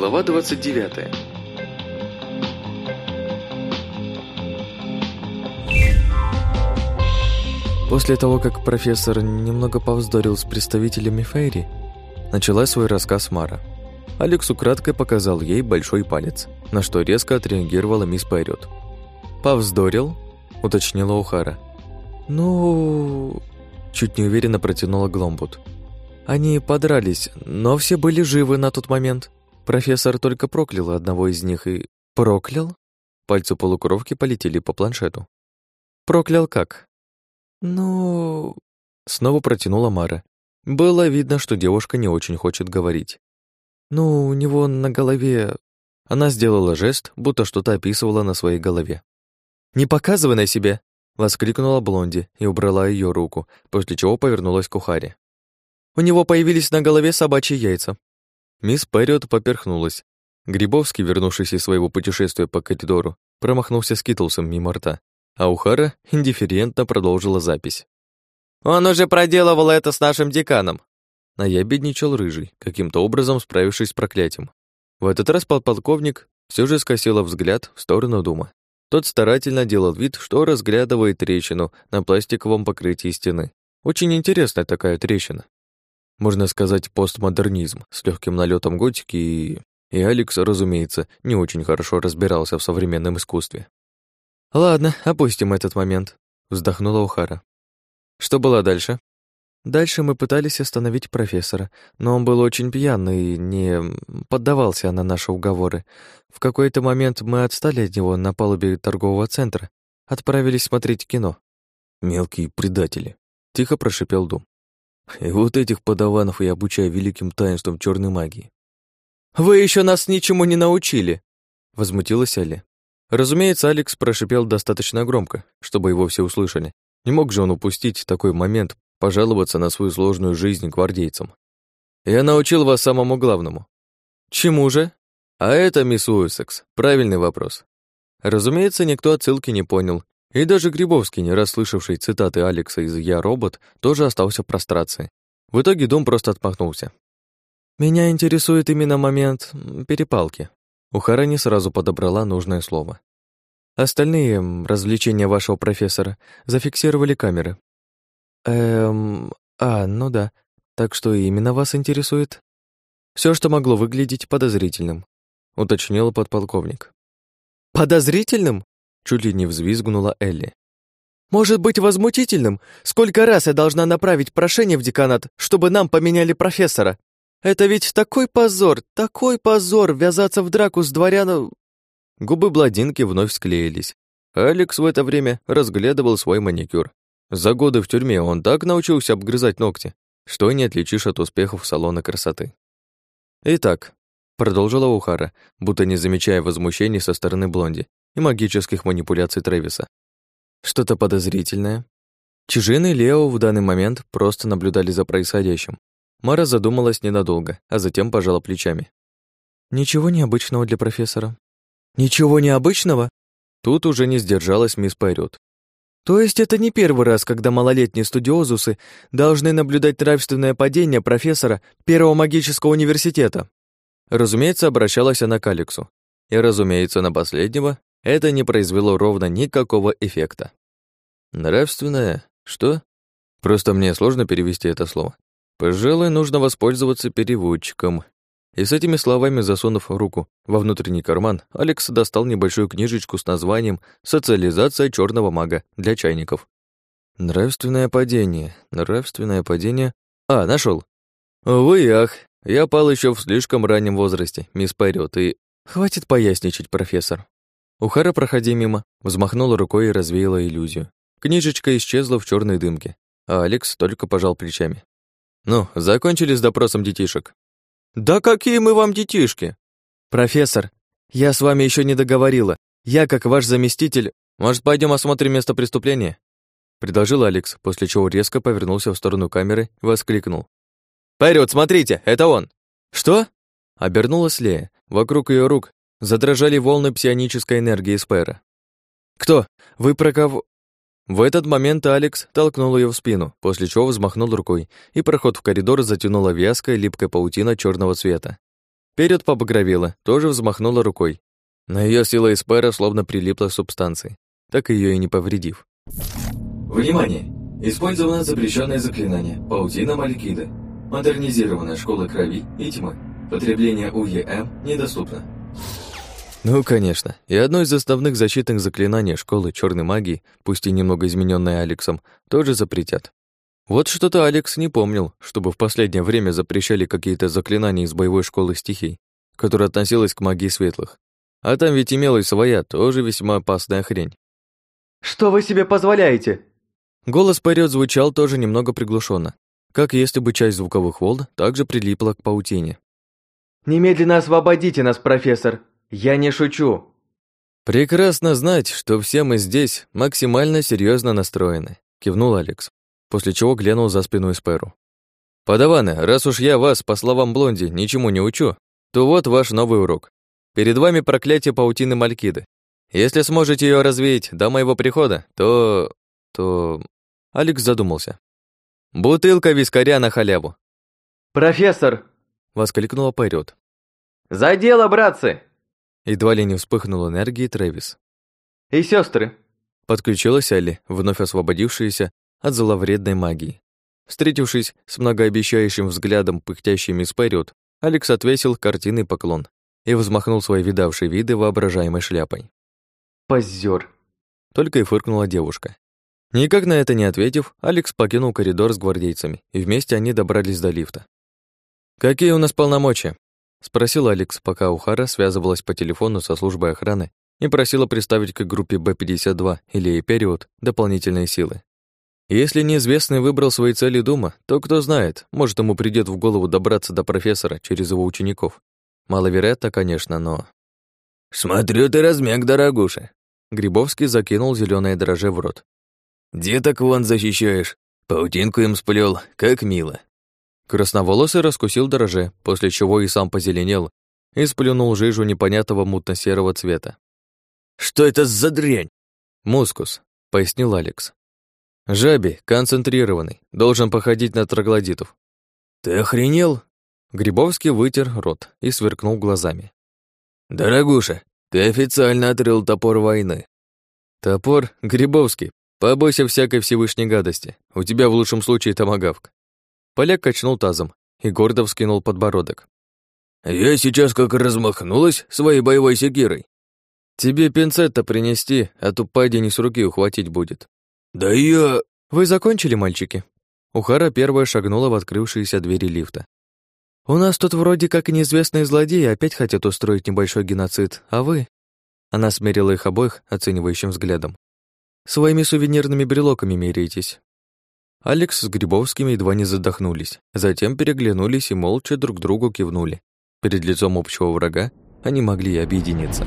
Глава 29 После того, как профессор немного повздорил с представителями Фейри, начала свой рассказ Мара. Алекс украдкой показал ей большой палец, на что резко отреагировала мисс Пайрет. «Повздорил?» – уточнила Ухара. «Ну...» – чуть неуверенно протянула Гломбут. «Они подрались, но все были живы на тот момент. Профессор только проклял одного из них и...» «Проклял?» Пальцы полукровки полетели по планшету. «Проклял как?» «Ну...» Снова протянула Мара. Было видно, что девушка не очень хочет говорить. «Ну, у него на голове...» Она сделала жест, будто что-то описывала на своей голове. «Не показывай на себя!» Воскликнула Блонди и убрала ее руку, после чего повернулась к Ухаре. «У него появились на голове собачьи яйца». Мисс Перриот поперхнулась. Грибовский, вернувшийся из своего путешествия по коридору, промахнулся скитлсом мимо рта а Ухара индифферентно продолжила запись. «Он уже проделывал это с нашим деканом!» Наябедничал Рыжий, каким-то образом справившись с проклятием. В этот раз подполковник все же скосила взгляд в сторону дома. Тот старательно делал вид, что разглядывает трещину на пластиковом покрытии стены. Очень интересная такая трещина. Можно сказать, постмодернизм с легким налетом готики и... И Алекс, разумеется, не очень хорошо разбирался в современном искусстве. «Ладно, опустим этот момент», — вздохнула Ухара. «Что было дальше?» Дальше мы пытались остановить профессора, но он был очень пьяный и не поддавался на наши уговоры. В какой-то момент мы отстали от него на палубе торгового центра, отправились смотреть кино. «Мелкие предатели», — тихо прошипел Дум. «И вот этих подаванов я обучаю великим таинствам черной магии». «Вы еще нас ничему не научили!» — возмутилась Али. Разумеется, Алекс прошипел достаточно громко, чтобы его все услышали. Не мог же он упустить такой момент пожаловаться на свою сложную жизнь гвардейцам. «Я научил вас самому главному». «Чему же?» «А это, мисс Уэссекс, правильный вопрос». Разумеется, никто отсылки не понял, и даже Грибовский, не расслышавший цитаты Алекса из «Я робот», тоже остался в прострации. В итоге дом просто отмахнулся. «Меня интересует именно момент перепалки», Ухара не сразу подобрала нужное слово. Остальные развлечения вашего профессора зафиксировали камеры. Эм, а, ну да. Так что именно вас интересует? Все, что могло выглядеть подозрительным, уточнил подполковник. Подозрительным? Чуть ли не взвизгнула Элли. Может быть, возмутительным? Сколько раз я должна направить прошение в деканат, чтобы нам поменяли профессора? Это ведь такой позор, такой позор ввязаться в драку с дворяном...» Губы бладинки вновь склеились. Алекс в это время разглядывал свой маникюр. За годы в тюрьме он так научился обгрызать ногти, что не отличишь от успехов салона красоты. «Итак», — продолжила Ухара, будто не замечая возмущений со стороны Блонди и магических манипуляций Трэвиса. «Что-то подозрительное?» Чижин и Лео в данный момент просто наблюдали за происходящим, Мара задумалась ненадолго, а затем пожала плечами. «Ничего необычного для профессора». «Ничего необычного?» Тут уже не сдержалась мисс Пайрет. «То есть это не первый раз, когда малолетние студиозусы должны наблюдать нравственное падение профессора Первого магического университета?» Разумеется, обращалась она к Алексу. И, разумеется, на последнего это не произвело ровно никакого эффекта. «Нравственное? Что?» Просто мне сложно перевести это слово. Пожалуй, нужно воспользоваться переводчиком. И с этими словами, засунув руку во внутренний карман, Алекс достал небольшую книжечку с названием «Социализация черного мага для чайников». Нравственное падение, нравственное падение... А, нашел. Вы ах, я пал еще в слишком раннем возрасте, мисс Пайрет, и... Хватит поясничать, профессор. Ухара, проходя мимо, взмахнула рукой и развеяла иллюзию. Книжечка исчезла в черной дымке, а Алекс только пожал плечами. Ну, закончили с допросом детишек. Да какие мы вам детишки? Профессор, я с вами еще не договорила. Я, как ваш заместитель, может, пойдем осмотрим место преступления? предложил Алекс, после чего резко повернулся в сторону камеры и воскликнул. «Вперед, смотрите, это он!» «Что?» Обернулась Лея. Вокруг ее рук задрожали волны псионической энергии Спэра. «Кто? Вы про кого?» В этот момент Алекс толкнул ее в спину, после чего взмахнул рукой, и проход в коридор затянула вязкая липкая паутина черного цвета. Вперед побагровела, тоже взмахнула рукой. На ее сила Эспера словно прилипла к субстанции, так ее и не повредив. Внимание! Использовано запрещенное заклинание «Паутина Малькида». Модернизированная школа крови и тьмы. Потребление УЕМ недоступно. Ну, конечно. И одно из основных защитных заклинаний школы черной магии, пусть и немного измененное Алексом, тоже запретят. Вот что-то Алекс не помнил, чтобы в последнее время запрещали какие-то заклинания из боевой школы стихий, которая относилась к магии светлых. А там ведь имелась своя, тоже весьма опасная хрень. «Что вы себе позволяете?» Голос Пэрриот звучал тоже немного приглушенно, как если бы часть звуковых волн также прилипла к паутине. «Немедленно освободите нас, профессор! Я не шучу!» «Прекрасно знать, что все мы здесь максимально серьезно настроены», кивнул Алекс, после чего глянул за спину Эсперу. «Подаваны, раз уж я вас, по словам Блонди, ничему не учу, то вот ваш новый урок. Перед вами проклятие паутины Малькиды. Если сможете ее развеять до моего прихода, то то... Алекс задумался. «Бутылка вискаря на халяву!» «Профессор!» — воскликнула Пайрёт. «За дело, братцы!» Едва ли не вспыхнул энергией Трэвис. «И сестры!» Подключилась Элли, вновь освободившаяся от зловредной магии. Встретившись с многообещающим взглядом пыхтящей мисс Пайрёт, Алекс отвесил картинный поклон и взмахнул своей видавшей виды воображаемой шляпой. «Позёр!» Только и фыркнула девушка. Никак на это не ответив, Алекс покинул коридор с гвардейцами, и вместе они добрались до лифта. «Какие у нас полномочия?» — спросил Алекс, пока Ухара связывалась по телефону со службой охраны и просила представить к группе Б-52 или «Период» дополнительные силы. Если неизвестный выбрал свои цели дома, то кто знает, может, ему придет в голову добраться до профессора через его учеников. Маловероятно, конечно, но... «Смотрю, ты размяк, дорогуша!» Грибовский закинул зеленое дроже в рот. Деток вон защищаешь, паутинку им сплел, как мило. Красноволосый раскусил дроже, после чего и сам позеленел и сплюнул жижу непонятного мутно-серого цвета. «Что это за дрянь?» «Мускус», — пояснил Алекс. «Жаби, концентрированный, должен походить на троглодитов». «Ты охренел?» Грибовский вытер рот и сверкнул глазами. «Дорогуша, ты официально отрыл топор войны». «Топор? Грибовский, Побойся всякой Всевышней гадости. У тебя в лучшем случае томагавк. Поляк качнул тазом и гордо вскинул подбородок. Я сейчас как размахнулась своей боевой секирой. Тебе пинцет-то принести, а то не с руки ухватить будет. Да я... Вы закончили, мальчики? Ухара первая шагнула в открывшиеся двери лифта. «У нас тут вроде как неизвестные злодеи опять хотят устроить небольшой геноцид, а вы...» Она смерила их обоих оценивающим взглядом. Своими сувенирными брелоками меряетесь». Алекс с Грибовскими едва не задохнулись, затем переглянулись и молча друг другу кивнули. Перед лицом общего врага они могли объединиться.